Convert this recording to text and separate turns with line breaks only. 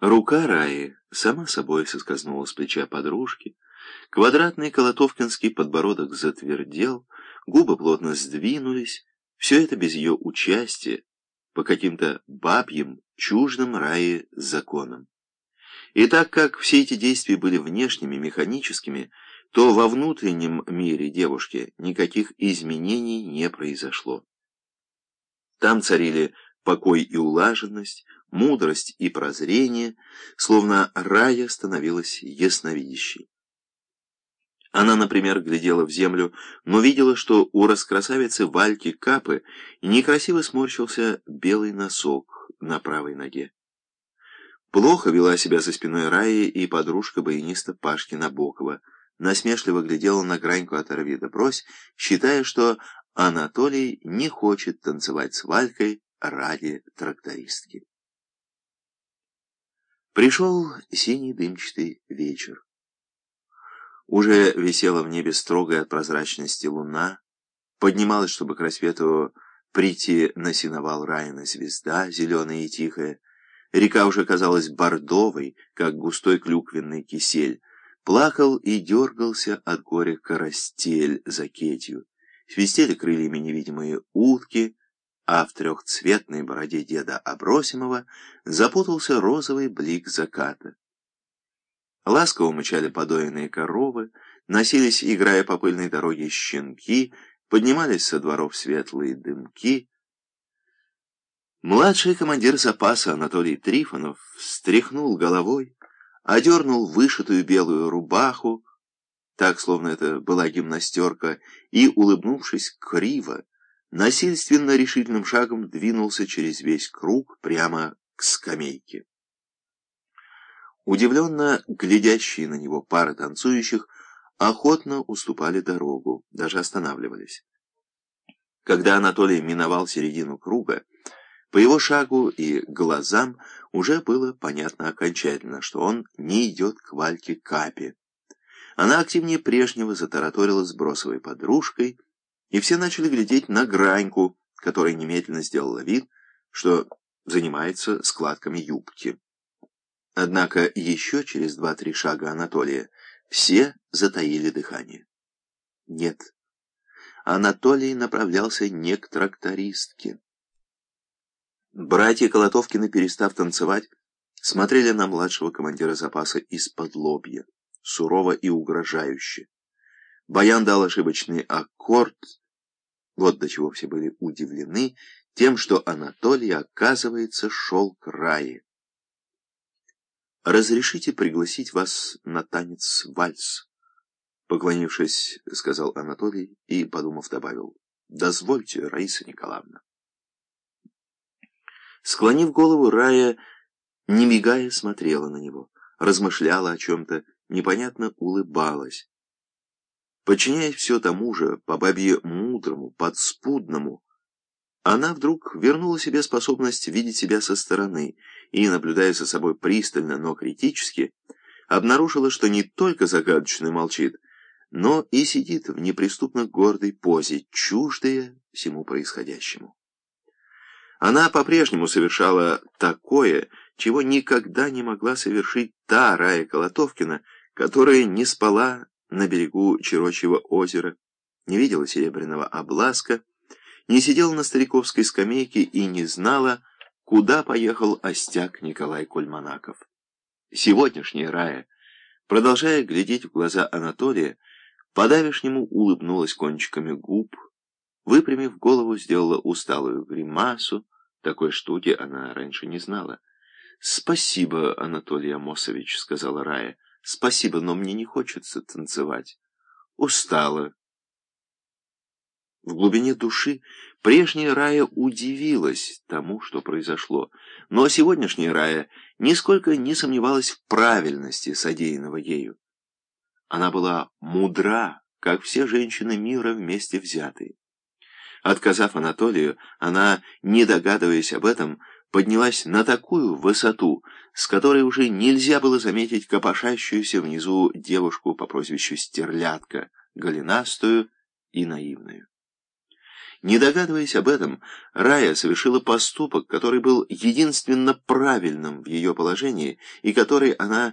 Рука Раи сама собой соскользнула с плеча подружки, квадратный колотовкинский подбородок затвердел, губы плотно сдвинулись, все это без ее участия, по каким-то бабьим, чуждым Раи законам. И так как все эти действия были внешними, механическими, то во внутреннем мире девушки никаких изменений не произошло. Там царили покой и улаженность, мудрость и прозрение, словно рая становилась ясновидящей. Она, например, глядела в землю, но видела, что у раскрасавицы Вальки Капы некрасиво сморщился белый носок на правой ноге. Плохо вела себя за спиной Раи и подружка-баяниста Пашки Набокова, насмешливо глядела на граньку оторви да брось, считая, что Анатолий не хочет танцевать с Валькой ради трактористки. Пришел синий дымчатый вечер. Уже висела в небе строгая от прозрачности луна, поднималась, чтобы к рассвету прийти на синовал Райана звезда, зеленая и тихая. Река уже казалась бордовой, как густой клюквенный кисель. Плакал и дергался от горя коростель за кетью. Свистели крыльями невидимые утки, а в трехцветной бороде деда Абросимова запутался розовый блик заката. Ласково мычали подоенные коровы, носились, играя по пыльной дороге, щенки, поднимались со дворов светлые дымки. Младший командир запаса Анатолий Трифонов встряхнул головой, одернул вышитую белую рубаху, так, словно это была гимнастерка, и, улыбнувшись криво, насильственно решительным шагом двинулся через весь круг прямо к скамейке. Удивленно глядящие на него пары танцующих охотно уступали дорогу, даже останавливались. Когда Анатолий миновал середину круга, по его шагу и глазам уже было понятно окончательно, что он не идет к Вальке Капе. Она активнее прежнего затараторила с бросовой подружкой, и все начали глядеть на Граньку, которая немедленно сделала вид, что занимается складками юбки. Однако еще через два-три шага Анатолия все затаили дыхание. Нет, Анатолий направлялся не к трактористке. Братья Колотовкины, перестав танцевать, смотрели на младшего командира запаса из-под лобья, сурово и угрожающе. Баян дал ошибочный аккорд, вот до чего все были удивлены тем, что Анатолий, оказывается, шел к Рае. «Разрешите пригласить вас на танец вальс?» Поклонившись, сказал Анатолий и, подумав, добавил, «Дозвольте, Раиса Николаевна». Склонив голову, Рая, не мигая, смотрела на него, размышляла о чем-то, непонятно улыбалась. Подчиняясь все тому же, по бабье мудрому, подспудному, она вдруг вернула себе способность видеть себя со стороны и, наблюдая за собой пристально, но критически, обнаружила, что не только загадочно молчит, но и сидит в неприступно гордой позе, чуждая всему происходящему. Она по-прежнему совершала такое, чего никогда не могла совершить та Рая Колотовкина, которая не спала на берегу Чирочьего озера, не видела серебряного обласка, не сидела на стариковской скамейке и не знала, куда поехал остяк Николай Кульманаков. Сегодняшняя Рая, продолжая глядеть в глаза Анатолия, по-давешнему улыбнулась кончиками губ, выпрямив голову, сделала усталую гримасу, такой штуки она раньше не знала. «Спасибо, Анатолий Амосович», — сказала Рая. «Спасибо, но мне не хочется танцевать. Устала». В глубине души прежняя Рая удивилась тому, что произошло, но сегодняшняя Рая нисколько не сомневалась в правильности содеянного ею. Она была мудра, как все женщины мира вместе взятые. Отказав Анатолию, она, не догадываясь об этом, поднялась на такую высоту, с которой уже нельзя было заметить копошащуюся внизу девушку по прозвищу Стерлядка, голенастую и наивную. Не догадываясь об этом, Рая совершила поступок, который был единственно правильным в ее положении и который она